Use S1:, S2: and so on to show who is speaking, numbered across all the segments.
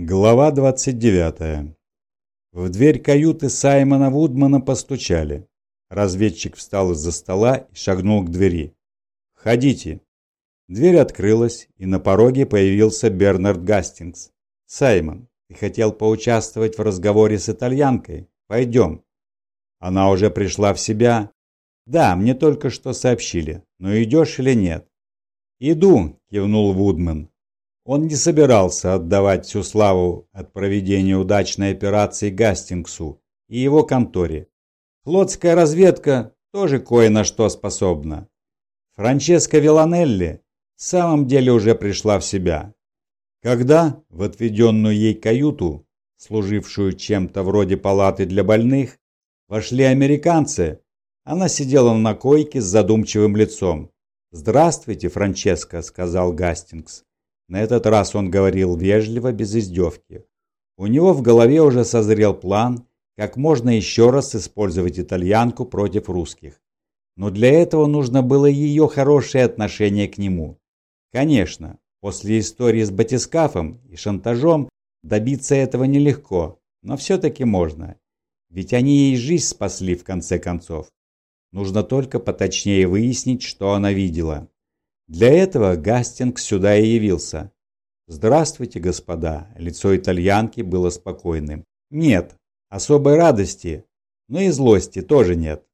S1: Глава 29. В дверь каюты Саймона Вудмана постучали. Разведчик встал из-за стола и шагнул к двери. «Входите». Дверь открылась, и на пороге появился Бернард Гастингс. «Саймон, ты хотел поучаствовать в разговоре с итальянкой? Пойдем». Она уже пришла в себя. «Да, мне только что сообщили. Но идешь или нет?» «Иду», – кивнул Вудман. Он не собирался отдавать всю славу от проведения удачной операции Гастингсу и его конторе. Флотская разведка тоже кое на что способна. Франческа Виланелли в самом деле уже пришла в себя. Когда в отведенную ей каюту, служившую чем-то вроде палаты для больных, вошли американцы, она сидела на койке с задумчивым лицом. «Здравствуйте, Франческа», — сказал Гастингс. На этот раз он говорил вежливо, без издевки. У него в голове уже созрел план, как можно еще раз использовать итальянку против русских. Но для этого нужно было ее хорошее отношение к нему. Конечно, после истории с батискафом и шантажом добиться этого нелегко, но все-таки можно. Ведь они ей жизнь спасли в конце концов. Нужно только поточнее выяснить, что она видела. Для этого Гастингс сюда и явился. «Здравствуйте, господа!» Лицо итальянки было спокойным. «Нет, особой радости, но и злости тоже нет.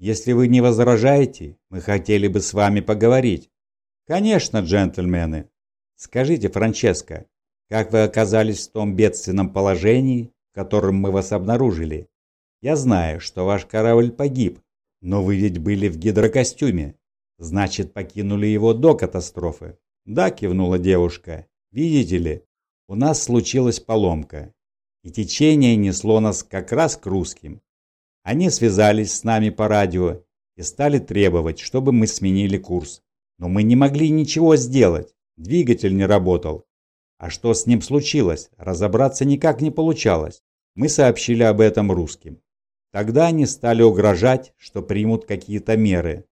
S1: Если вы не возражаете, мы хотели бы с вами поговорить». «Конечно, джентльмены!» «Скажите, Франческо, как вы оказались в том бедственном положении, в котором мы вас обнаружили? Я знаю, что ваш корабль погиб, но вы ведь были в гидрокостюме. Значит, покинули его до катастрофы. Да, кивнула девушка. Видите ли, у нас случилась поломка. И течение несло нас как раз к русским. Они связались с нами по радио и стали требовать, чтобы мы сменили курс. Но мы не могли ничего сделать. Двигатель не работал. А что с ним случилось, разобраться никак не получалось. Мы сообщили об этом русским. Тогда они стали угрожать, что примут какие-то меры.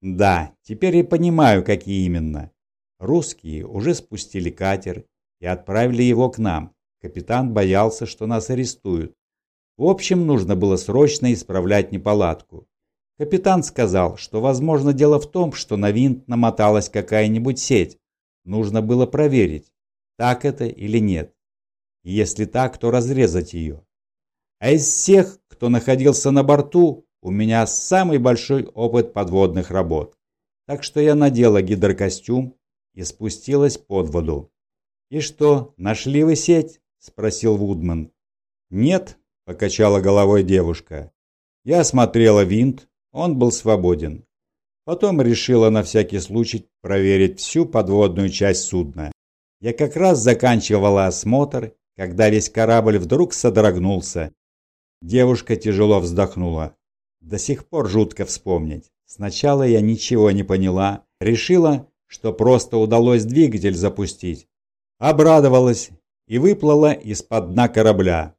S1: Да, теперь я понимаю, какие именно. Русские уже спустили катер и отправили его к нам. Капитан боялся, что нас арестуют. В общем, нужно было срочно исправлять неполадку. Капитан сказал, что возможно дело в том, что на винт намоталась какая-нибудь сеть. Нужно было проверить, так это или нет. И если так, то разрезать ее. А из всех, кто находился на борту, у меня самый большой опыт подводных работ. Так что я надела гидрокостюм и спустилась под воду. «И что, нашли вы сеть?» – спросил Вудман. «Нет», – покачала головой девушка. Я осмотрела винт, он был свободен. Потом решила на всякий случай проверить всю подводную часть судна. Я как раз заканчивала осмотр, когда весь корабль вдруг содрогнулся. Девушка тяжело вздохнула. До сих пор жутко вспомнить. Сначала я ничего не поняла, решила, что просто удалось двигатель запустить. Обрадовалась и выплыла из-под дна корабля.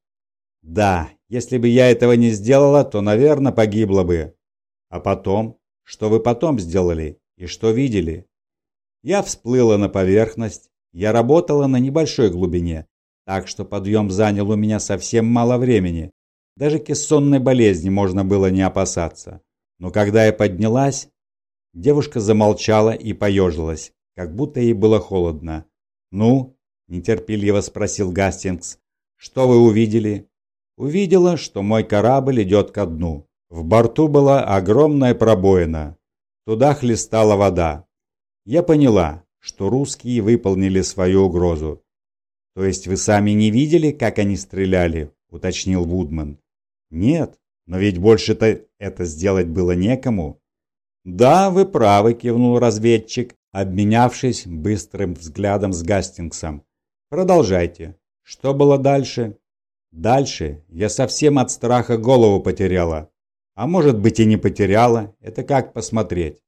S1: Да, если бы я этого не сделала, то, наверное, погибла бы. А потом? Что вы потом сделали и что видели? Я всплыла на поверхность. Я работала на небольшой глубине, так что подъем занял у меня совсем мало времени. Даже кессонной болезни можно было не опасаться. Но когда я поднялась, девушка замолчала и поежилась, как будто ей было холодно. «Ну?» – нетерпеливо спросил Гастингс. «Что вы увидели?» Увидела, что мой корабль идет ко дну. В борту была огромная пробоина. Туда хлестала вода. Я поняла, что русские выполнили свою угрозу. «То есть вы сами не видели, как они стреляли?» – уточнил Вудман. Нет, но ведь больше-то это сделать было некому. Да, вы правы, кивнул разведчик, обменявшись быстрым взглядом с Гастингсом. Продолжайте. Что было дальше? Дальше я совсем от страха голову потеряла. А может быть и не потеряла, это как посмотреть.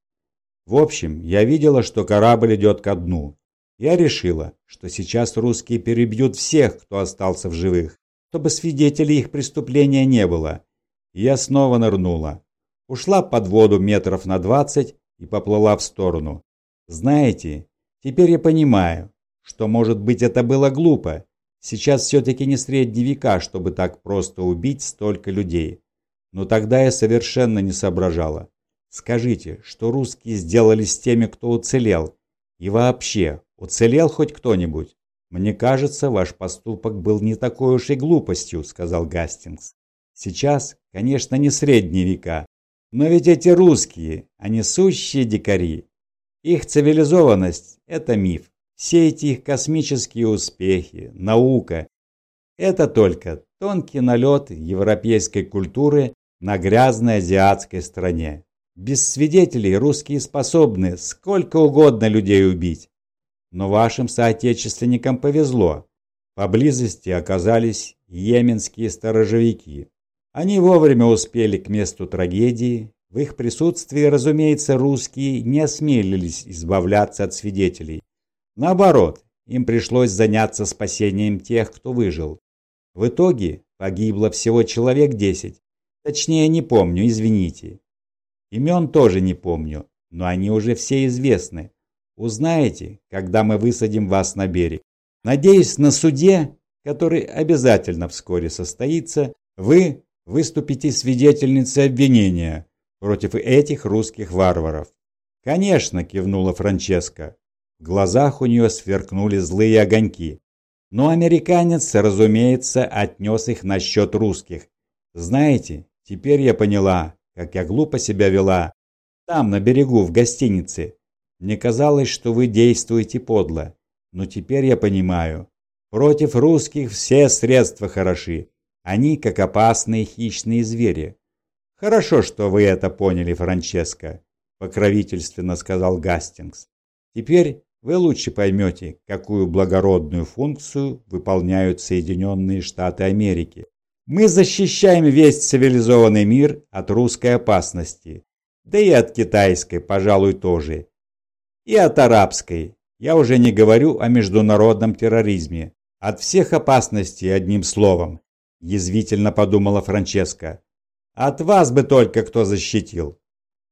S1: В общем, я видела, что корабль идет ко дну. Я решила, что сейчас русские перебьют всех, кто остался в живых чтобы свидетелей их преступления не было. я снова нырнула. Ушла под воду метров на двадцать и поплыла в сторону. Знаете, теперь я понимаю, что, может быть, это было глупо. Сейчас все-таки не средние века, чтобы так просто убить столько людей. Но тогда я совершенно не соображала. Скажите, что русские сделали с теми, кто уцелел? И вообще, уцелел хоть кто-нибудь? Мне кажется, ваш поступок был не такой уж и глупостью, сказал Гастингс. Сейчас, конечно, не средние века, но ведь эти русские, они сущие дикари. Их цивилизованность – это миф. Все эти их космические успехи, наука – это только тонкий налет европейской культуры на грязной азиатской стране. Без свидетелей русские способны сколько угодно людей убить. Но вашим соотечественникам повезло. Поблизости оказались йеменские сторожевики. Они вовремя успели к месту трагедии. В их присутствии, разумеется, русские не осмелились избавляться от свидетелей. Наоборот, им пришлось заняться спасением тех, кто выжил. В итоге погибло всего человек десять. Точнее, не помню, извините. Имен тоже не помню, но они уже все известны. Узнаете, когда мы высадим вас на берег. Надеюсь, на суде, который обязательно вскоре состоится, вы выступите свидетельницей обвинения против этих русских варваров. Конечно, кивнула Франческа. В глазах у нее сверкнули злые огоньки. Но американец, разумеется, отнес их насчет русских. Знаете, теперь я поняла, как я глупо себя вела. Там, на берегу, в гостинице. Мне казалось, что вы действуете подло. Но теперь я понимаю. Против русских все средства хороши. Они как опасные хищные звери. Хорошо, что вы это поняли, Франческо, покровительственно сказал Гастингс. Теперь вы лучше поймете, какую благородную функцию выполняют Соединенные Штаты Америки. Мы защищаем весь цивилизованный мир от русской опасности, да и от китайской, пожалуй, тоже. И от арабской. Я уже не говорю о международном терроризме. От всех опасностей, одним словом язвительно подумала Франческа. От вас бы только кто защитил.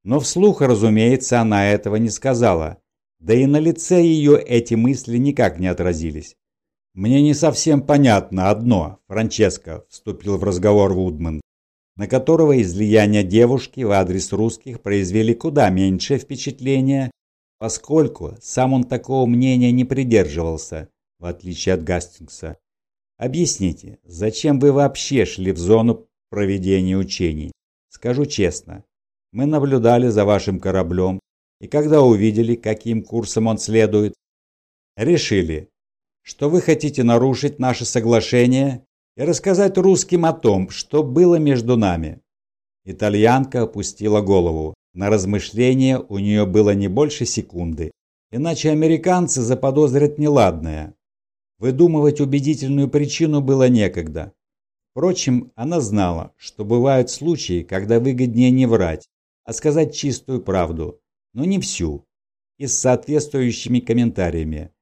S1: Но вслух, разумеется, она этого не сказала. Да и на лице ее эти мысли никак не отразились. «Мне не совсем понятно одно», – Франческо вступил в разговор Вудман, на которого излияния девушки в адрес русских произвели куда меньшее впечатление, поскольку сам он такого мнения не придерживался, в отличие от Гастингса. Объясните, зачем вы вообще шли в зону проведения учений? Скажу честно, мы наблюдали за вашим кораблем, и когда увидели, каким курсом он следует, решили, что вы хотите нарушить наше соглашение и рассказать русским о том, что было между нами. Итальянка опустила голову. На размышление у нее было не больше секунды, иначе американцы заподозрят неладное. Выдумывать убедительную причину было некогда. Впрочем, она знала, что бывают случаи, когда выгоднее не врать, а сказать чистую правду, но не всю, и с соответствующими комментариями.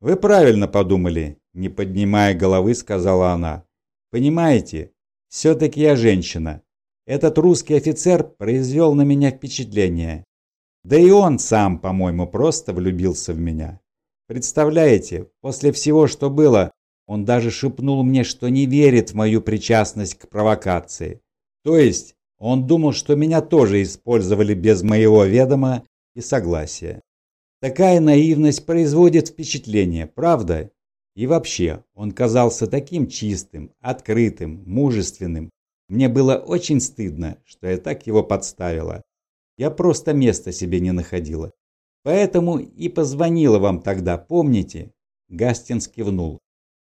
S1: «Вы правильно подумали», – не поднимая головы, сказала она. «Понимаете, все-таки я женщина. Этот русский офицер произвел на меня впечатление. Да и он сам, по-моему, просто влюбился в меня. Представляете, после всего, что было, он даже шепнул мне, что не верит в мою причастность к провокации. То есть, он думал, что меня тоже использовали без моего ведома и согласия. Такая наивность производит впечатление, правда? И вообще, он казался таким чистым, открытым, мужественным. Мне было очень стыдно, что я так его подставила. Я просто места себе не находила. Поэтому и позвонила вам тогда, помните?» Гастинс кивнул.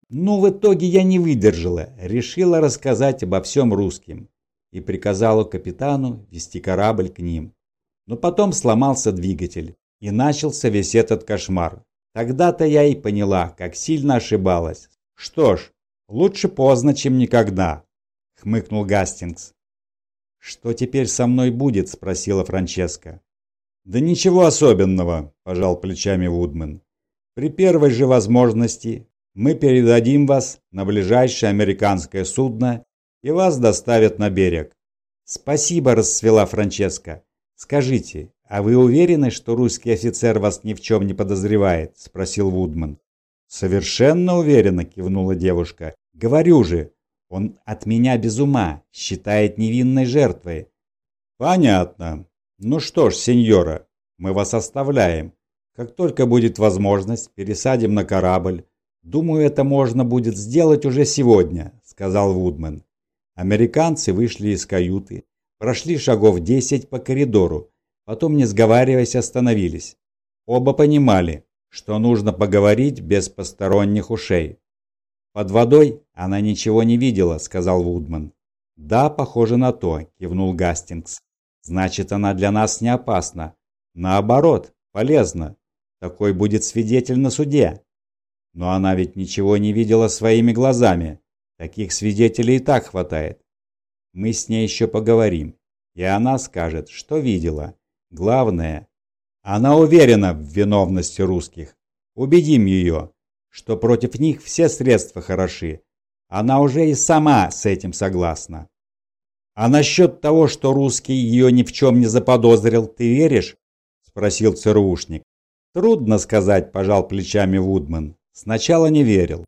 S1: «Ну, в итоге я не выдержала, решила рассказать обо всем русским и приказала капитану вести корабль к ним. Но потом сломался двигатель, и начался весь этот кошмар. Тогда-то я и поняла, как сильно ошибалась. Что ж, лучше поздно, чем никогда, хмыкнул Гастингс. Что теперь со мной будет, спросила Франческа. «Да ничего особенного», – пожал плечами Вудман. «При первой же возможности мы передадим вас на ближайшее американское судно и вас доставят на берег». «Спасибо», – расцвела Франческа. «Скажите, а вы уверены, что русский офицер вас ни в чем не подозревает?» – спросил Вудман. Совершенно уверенно кивнула девушка. Говорю же, он от меня без ума, считает невинной жертвой. Понятно. Ну что ж, сеньора, мы вас оставляем. Как только будет возможность, пересадим на корабль. Думаю, это можно будет сделать уже сегодня, сказал Вудман. Американцы вышли из каюты, прошли шагов десять по коридору, потом, не сговариваясь, остановились. Оба понимали, что нужно поговорить без посторонних ушей. «Под водой она ничего не видела», — сказал Вудман. «Да, похоже на то», — кивнул Гастингс. «Значит, она для нас не опасна. Наоборот, полезна. Такой будет свидетель на суде». «Но она ведь ничего не видела своими глазами. Таких свидетелей и так хватает. Мы с ней еще поговорим, и она скажет, что видела. Главное, она уверена в виновности русских. Убедим ее, что против них все средства хороши. Она уже и сама с этим согласна. А насчет того, что русский ее ни в чем не заподозрил, ты веришь? Спросил ЦРУшник. Трудно сказать, пожал плечами Вудман. Сначала не верил.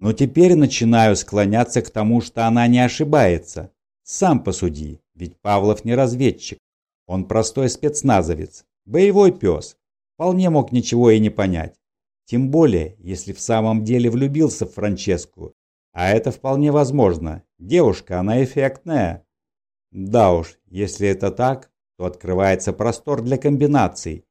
S1: Но теперь начинаю склоняться к тому, что она не ошибается. Сам посуди, ведь Павлов не разведчик. Он простой спецназовец, боевой пес. Вполне мог ничего и не понять. Тем более, если в самом деле влюбился в Франческу. А это вполне возможно. Девушка, она эффектная. Да уж, если это так, то открывается простор для комбинаций.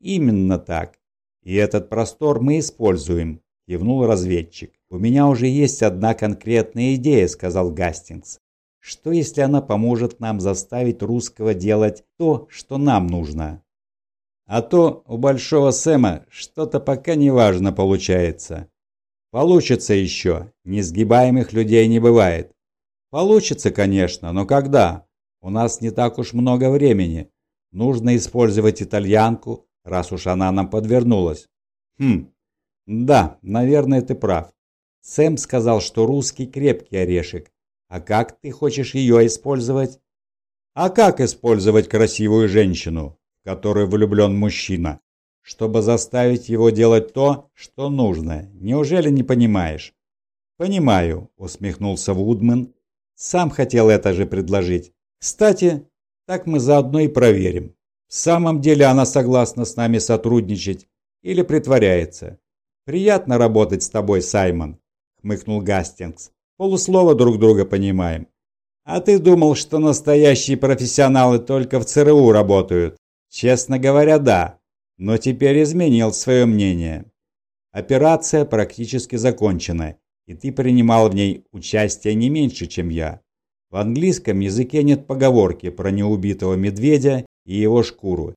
S1: Именно так. И этот простор мы используем, кивнул разведчик. У меня уже есть одна конкретная идея, сказал Гастингс. Что если она поможет нам заставить русского делать то, что нам нужно? А то у Большого Сэма что-то пока неважно получается. Получится еще, несгибаемых людей не бывает. Получится, конечно, но когда? У нас не так уж много времени. Нужно использовать итальянку, раз уж она нам подвернулась. Хм, да, наверное, ты прав. Сэм сказал, что русский крепкий орешек. А как ты хочешь ее использовать? А как использовать красивую женщину? В которую влюблен мужчина, чтобы заставить его делать то, что нужно. Неужели не понимаешь? Понимаю, усмехнулся Вудман. Сам хотел это же предложить. Кстати, так мы заодно и проверим. В самом деле она согласна с нами сотрудничать или притворяется. Приятно работать с тобой, Саймон, хмыкнул Гастингс. Полуслова друг друга понимаем. А ты думал, что настоящие профессионалы только в ЦРУ работают? Честно говоря, да, но теперь изменил свое мнение. Операция практически закончена, и ты принимал в ней участие не меньше, чем я. В английском языке нет поговорки про неубитого медведя и его шкуру.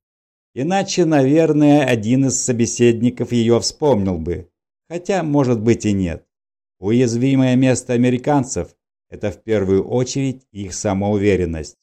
S1: Иначе, наверное, один из собеседников ее вспомнил бы. Хотя, может быть и нет. Уязвимое место американцев – это в первую очередь их самоуверенность.